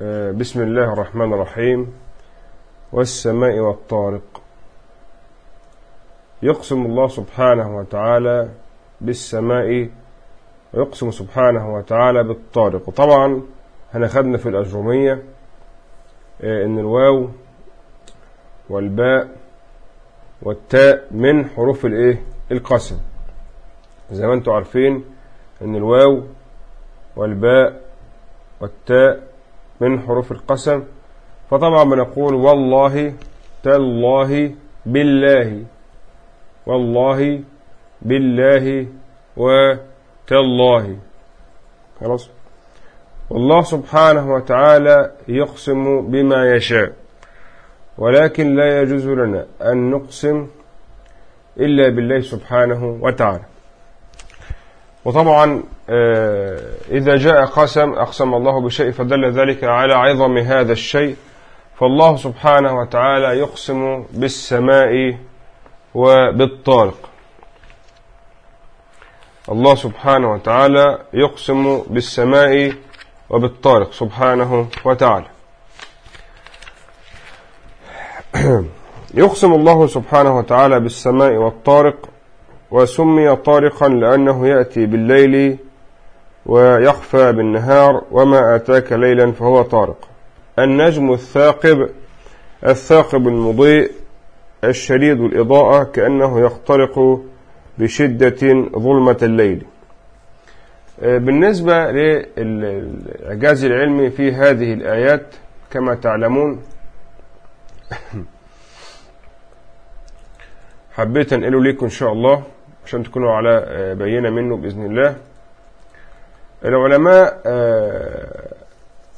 بسم الله الرحمن الرحيم. والسماء والطارق. يقسم الله سبحانه وتعالى بالسماء ويقسم سبحانه وتعالى بالطارق. وطبعا هنخدنا في الأجرومية آه، إن الواو والباء والتاء من حروف الإيه؟ القسم. زي ما أنتم عارفين إن الواو والباء والتاء من حروف القسم. فطبعا بنقول والله تالله بالله. والله بالله وتالله. خلاص؟ والله سبحانه وتعالى يقسم بما يشاء ولكن لا يجوز لنا أن نقسم إلا بالله سبحانه وتعالى. وطبعا إذا جاء قسم أقسم الله بشيء فدل ذلك على عظم هذا الشيء فالله سبحانه وتعالى يقسم بالسماء وبالطارق. الله سبحانه وتعالى يقسم بالسماء وبالطارق سبحانه وتعالى. يقسم الله سبحانه وتعالى بالسماء والطارق وسمي طارقا لأنه يأتي بالليل ويخفى بالنهار وما أتاك ليلا فهو طارق. النجم الثاقب الثاقب المضيء الشديد الإضاءة كأنه يخترق بشدة ظلمة الليل. بالنسبة للإعجاز العلمي في هذه الآيات كما تعلمون حبيت أنقله لكم إن شاء الله عشان تكونوا على بينة منه بإذن الله. العلماء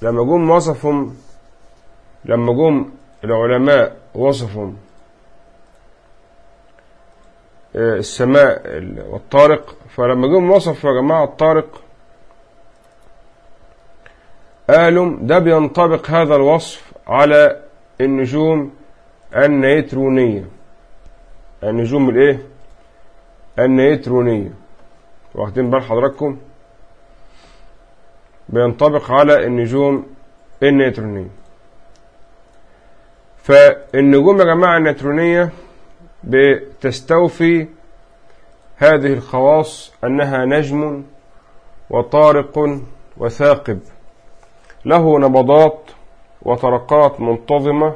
لما جم وصفهم لما جم العلماء وصفهم السماء والطارق فلما جم وصفوا يا جماعة الطارق قالوا ده بينطبق هذا الوصف على النجوم النيترونية. النجوم الإيه؟ النيترونية. واخدين بال حضراتكم؟ بينطبق على النجوم النيترونية. فالنجوم يا جماعة النيترونية بتستوفي هذه الخواص أنها نجم وطارق وثاقب. له نبضات وطرقات منتظمة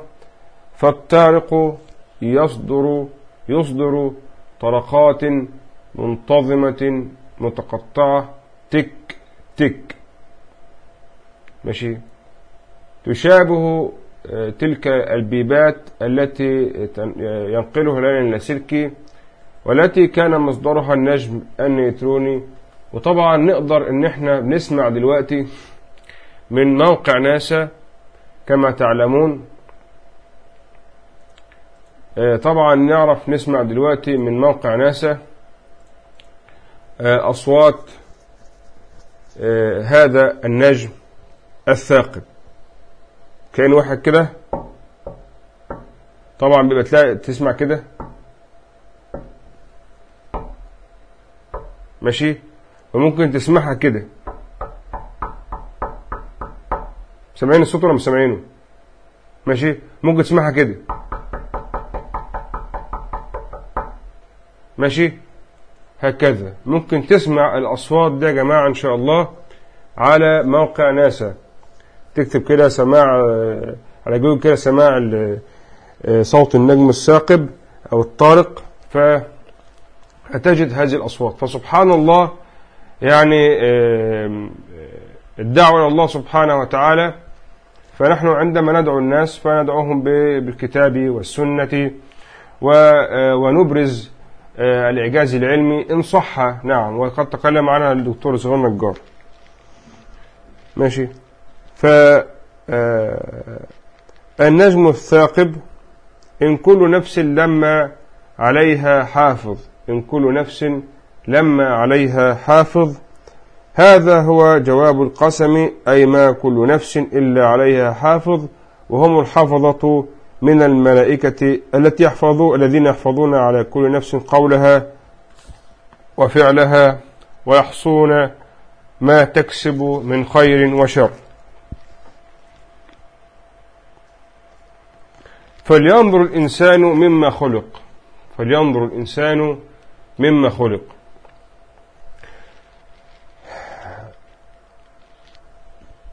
فالتارق يصدر يصدر طرقات منتظمة متقطعة. تك تك. ماشي؟ تشابه تلك البيبات التي ينقلها لنا اللاسلكي والتي كان مصدرها النجم النيتروني. وطبعا نقدر إن إحنا بنسمع دلوقتي من موقع ناسا كما تعلمون. طبعا نعرف نسمع دلوقتي من موقع ناسا أصوات هذا النجم. الثاقب. كأن واحد كده طبعا بيبقى تلاقي تسمع كده. ماشي؟ وممكن تسمعها كده. سامعين الصوت ولا مش سامعينه؟ ماشي؟ ممكن تسمعها كده. ماشي؟ هكذا. ممكن تسمع الأصوات دي يا جماعة إن شاء الله على موقع ناسا. تكتب كده سماع على جوجل كده سماع صوت النجم الثاقب أو الطارق فهتجد هذه الأصوات. فسبحان الله يعني الدعوة إلى الله سبحانه وتعالى. فنحن عندما ندعو الناس فندعوهم بالكتاب والسنة ونبرز الإعجاز العلمي. إن صح نعم. وقد تكلم عنها الدكتور صغير نجار ماشي؟ ف النجم الثاقب إن كل نفس لما عليها حافظ إن كل نفس لما عليها حافظ. هذا هو جواب القسم أي ما كل نفس إلا عليها حافظ وهم الحفظة من الملائكة التي يحفظوا الذين يحفظون على كل نفس قولها وفعلها ويحصون ما تكسب من خير وشر. فلينظر الإنسان مما خلق. فلينظر الإنسان مما خلق.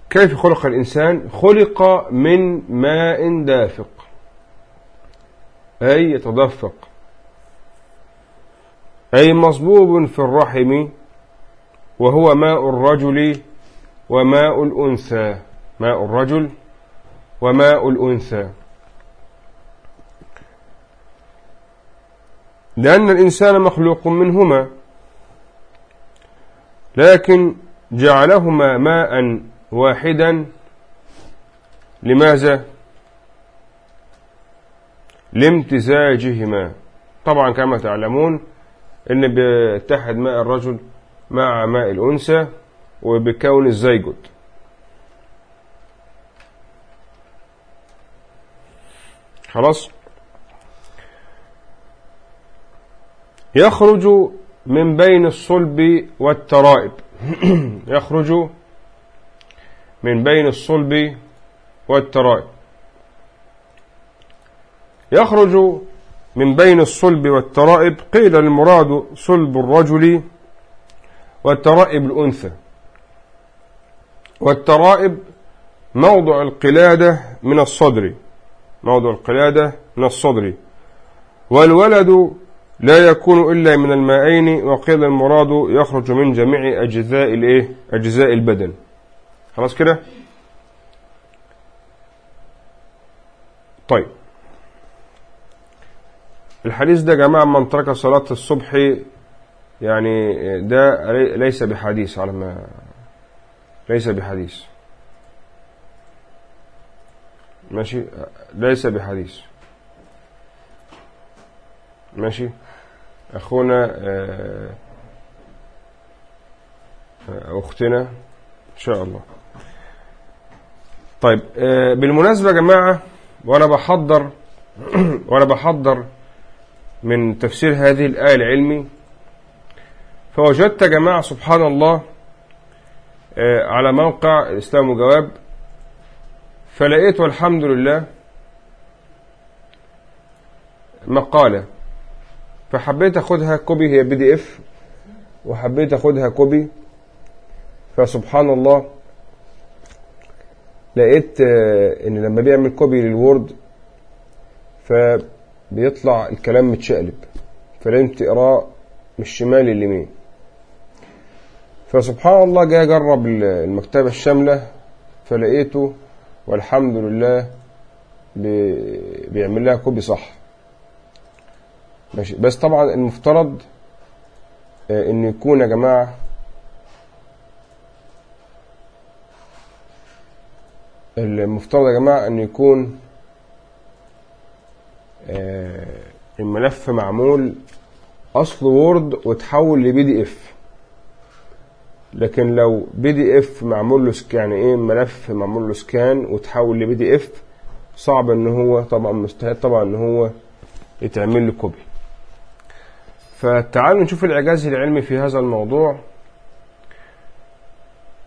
كيف خلق الإنسان؟ خلق من ماء دافق. أي يتدفق. أي مصبوب في الرحم وهو ماء الرجل وماء الأنثى. ماء الرجل وماء الأنثى. لأن الإنسان مخلوق منهما. لكن جعلهما ماء واحدا. لماذا؟ لامتزاجهما. طبعا كما تعلمون إن بيتحد ماء الرجل مع ماء الأنثى وبكون الزيجوت. خلاص؟ يخرج من بين الصلب والترائب. يخرج من بين الصلب والترائب. يخرج من بين الصلب والترائب. قيل المراد صلب الرجل والترائب الأنثى. والترائب موضع القلادة من الصدر. موضع القلادة من الصدر. والولد لا يكون إلا من المائين وقيل المراد يخرج من جميع أجزاء الإيه؟ أجزاء البدن. خلاص كده؟ طيب. الحديث ده جماعة من ترك صلاة الصبح يعني ده ليس بحديث على ما ليس بحديث. ماشي؟ ليس بحديث. ماشي؟ أخونا آه، آه، أختنا إن شاء الله. طيب آه، بالمناسبة يا جماعة وأنا بحضر وأنا بحضر من تفسير هذه الآية العلمي فوجدت يا جماعة سبحان الله على موقع الإسلام وجواب فلقيت والحمد لله مقالة فحبيت اخدها copy هي PDF وحبيت اخدها copy. فسبحان الله لقيت آه، إن لما بيعمل copy لل Word فبيطلع الكلام متشقلب. فلازم تقراه من الشمال لليمين. فسبحان الله جاي أجرب المكتبة الشاملة. فلقيته والحمد لله بيعمل لها كوبي صح. ماشي. بس طبعا المفترض آه، إن يكون يا جماعة المفترض يا جماعة إن يكون آه، الملف معمول أصل Word وتحول ل PDF لكن لو PDF معمول له يعني إيه ملف معمول له scan وتحول ل PDF صعب إن هو طبعا مستحيل طبعا إن هو يتعمل له copy فتعالوا نشوف الإعجاز العلمي في هذا الموضوع.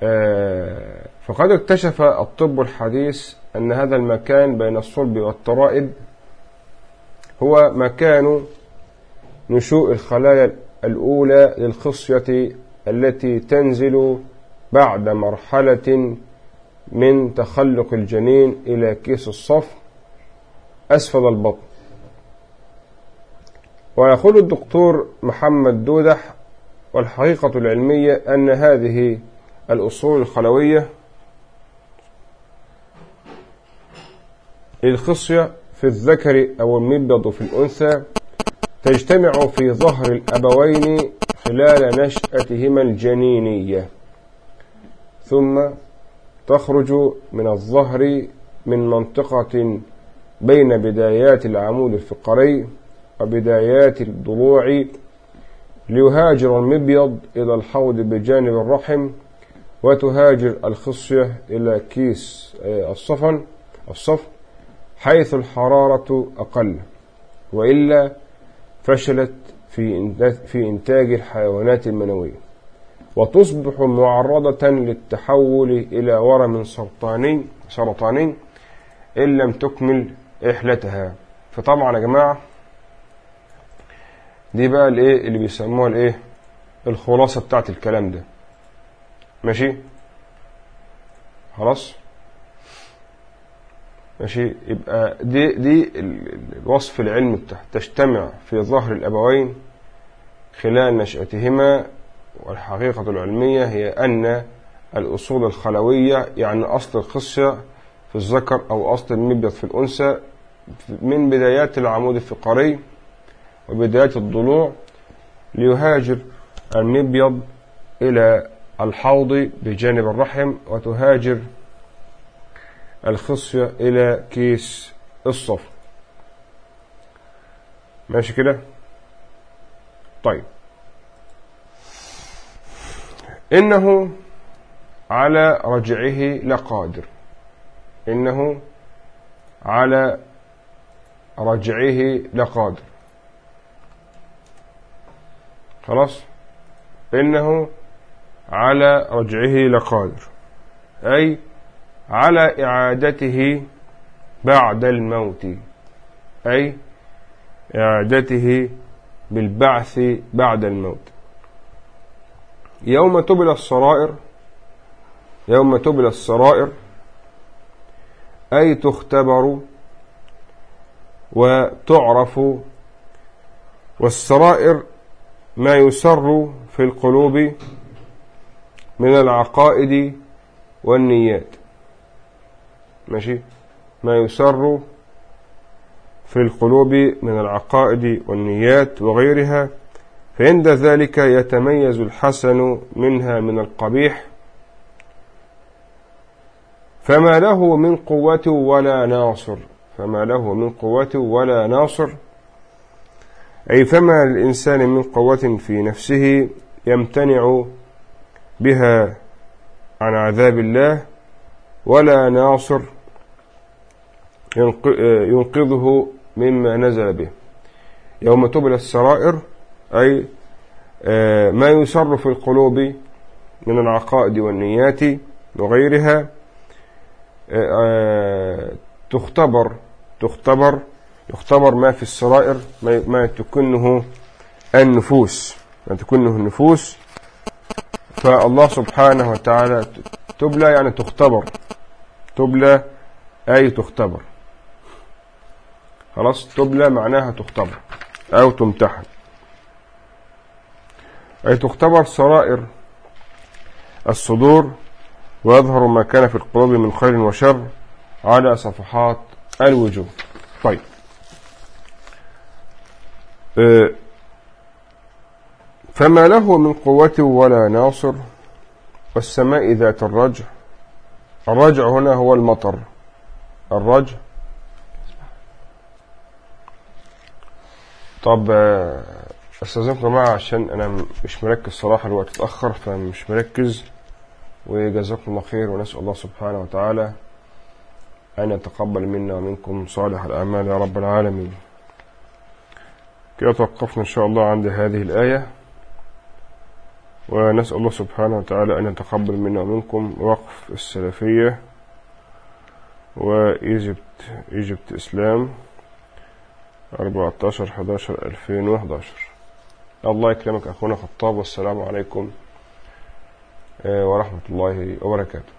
آه، فقد اكتشف الطب الحديث أن هذا المكان بين الصلب والترائب هو مكان نشوء الخلايا الأولى للخصية التي تنزل بعد مرحلة من تخلق الجنين إلى كيس الصف أسفل البطن. ويقول الدكتور محمد دودح والحقيقة العلمية أن هذه الأصول الخلوية للخصية في الذكر أو المبيض في الأنثى تجتمع في ظهر الأبوين خلال نشأتهما الجنينية ثم تخرج من الظهر من منطقة بين بدايات العمود الفقري وبدايات الضلوع ليهاجر المبيض إلى الحوض بجانب الرحم وتهاجر الخصية إلى كيس آه، الصفن الصف حيث الحرارة أقل. وإلا فشلت في في إنتاج الحيوانات المنوية. وتصبح معرضة للتحول إلى ورم سرطاني سرطاني إن لم تكمل إحلتها فطبعا يا جماعة دي بقى الايه اللي بيسموها الايه الخلاصة بتاعت الكلام ده. ماشي؟ خلاص؟ ماشي؟ يبقى دي دي الوصف العلمي بتاعها تجتمع في ظهر الأبوين خلال نشأتهما والحقيقة العلمية هي أن الأصول الخلوية يعني أصل الخصية في الذكر أو أصل المبيض في الأنثى من بدايات العمود الفقري وبدايات الضلوع ليهاجر المبيض إلى الحوض بجانب الرحم وتهاجر الخصية إلى كيس الصف ماشي كده؟ طيب. إنه على رجعه لقادر. إنه على رجعه لقادر. خلاص؟ إنه على رجعه لقادر. أي على إعادته بعد الموت. أي إعادته بالبعث بعد الموت. يوم تبل السرائر يوم تبل السرائر أي تختبر وتعرف. والسرائر ما يسر في القلوب من العقائد والنيات. ماشي؟ ما يسر في القلوب من العقائد والنيات وغيرها فعند ذلك يتميز الحسن منها من القبيح. فما له من قوة ولا ناصر فما له من قوة ولا ناصر. أي فما للإنسان من قوة في نفسه يمتنع بها عن عذاب الله ولا ناصر ينقذه مما نزل به. يوم تبلى السرائر أي آه، ما يسر في القلوب من العقائد والنيات وغيرها آه، آه، تختبر تختبر يختبر ما في السرائر ما تكنه النفوس ما تكنه النفوس. فالله سبحانه وتعالى تبلى يعني تختبر. تبلى أي تختبر. خلاص؟ تبلى معناها تختبر أو تمتحن. أي تختبر سرائر الصدور ويظهر ما كان في القلوب من خير وشر على صفحات الوجوه. طيب. فما له من قوة ولا ناصر والسماء ذات الرجع. الرجع هنا هو المطر. الرجع. طب أه، أستاذنكم جماعة عشان أنا مش مركز صراحة الوقت اتأخر فمش مركز. وجزاكم الله خير ونسأل الله سبحانه وتعالى أن يتقبل منا ومنكم صالح الأعمال يا رب العالمين. كده توقفنا إن شاء الله عند هذه الآية. ونسأل الله سبحانه وتعالى أن يتقبل منا ومنكم وقف السلفية وإيجبت إيجبت إسلام 14 11 2011 الله يكرمك أخونا خطاب والسلام عليكم آه، ورحمة الله وبركاته.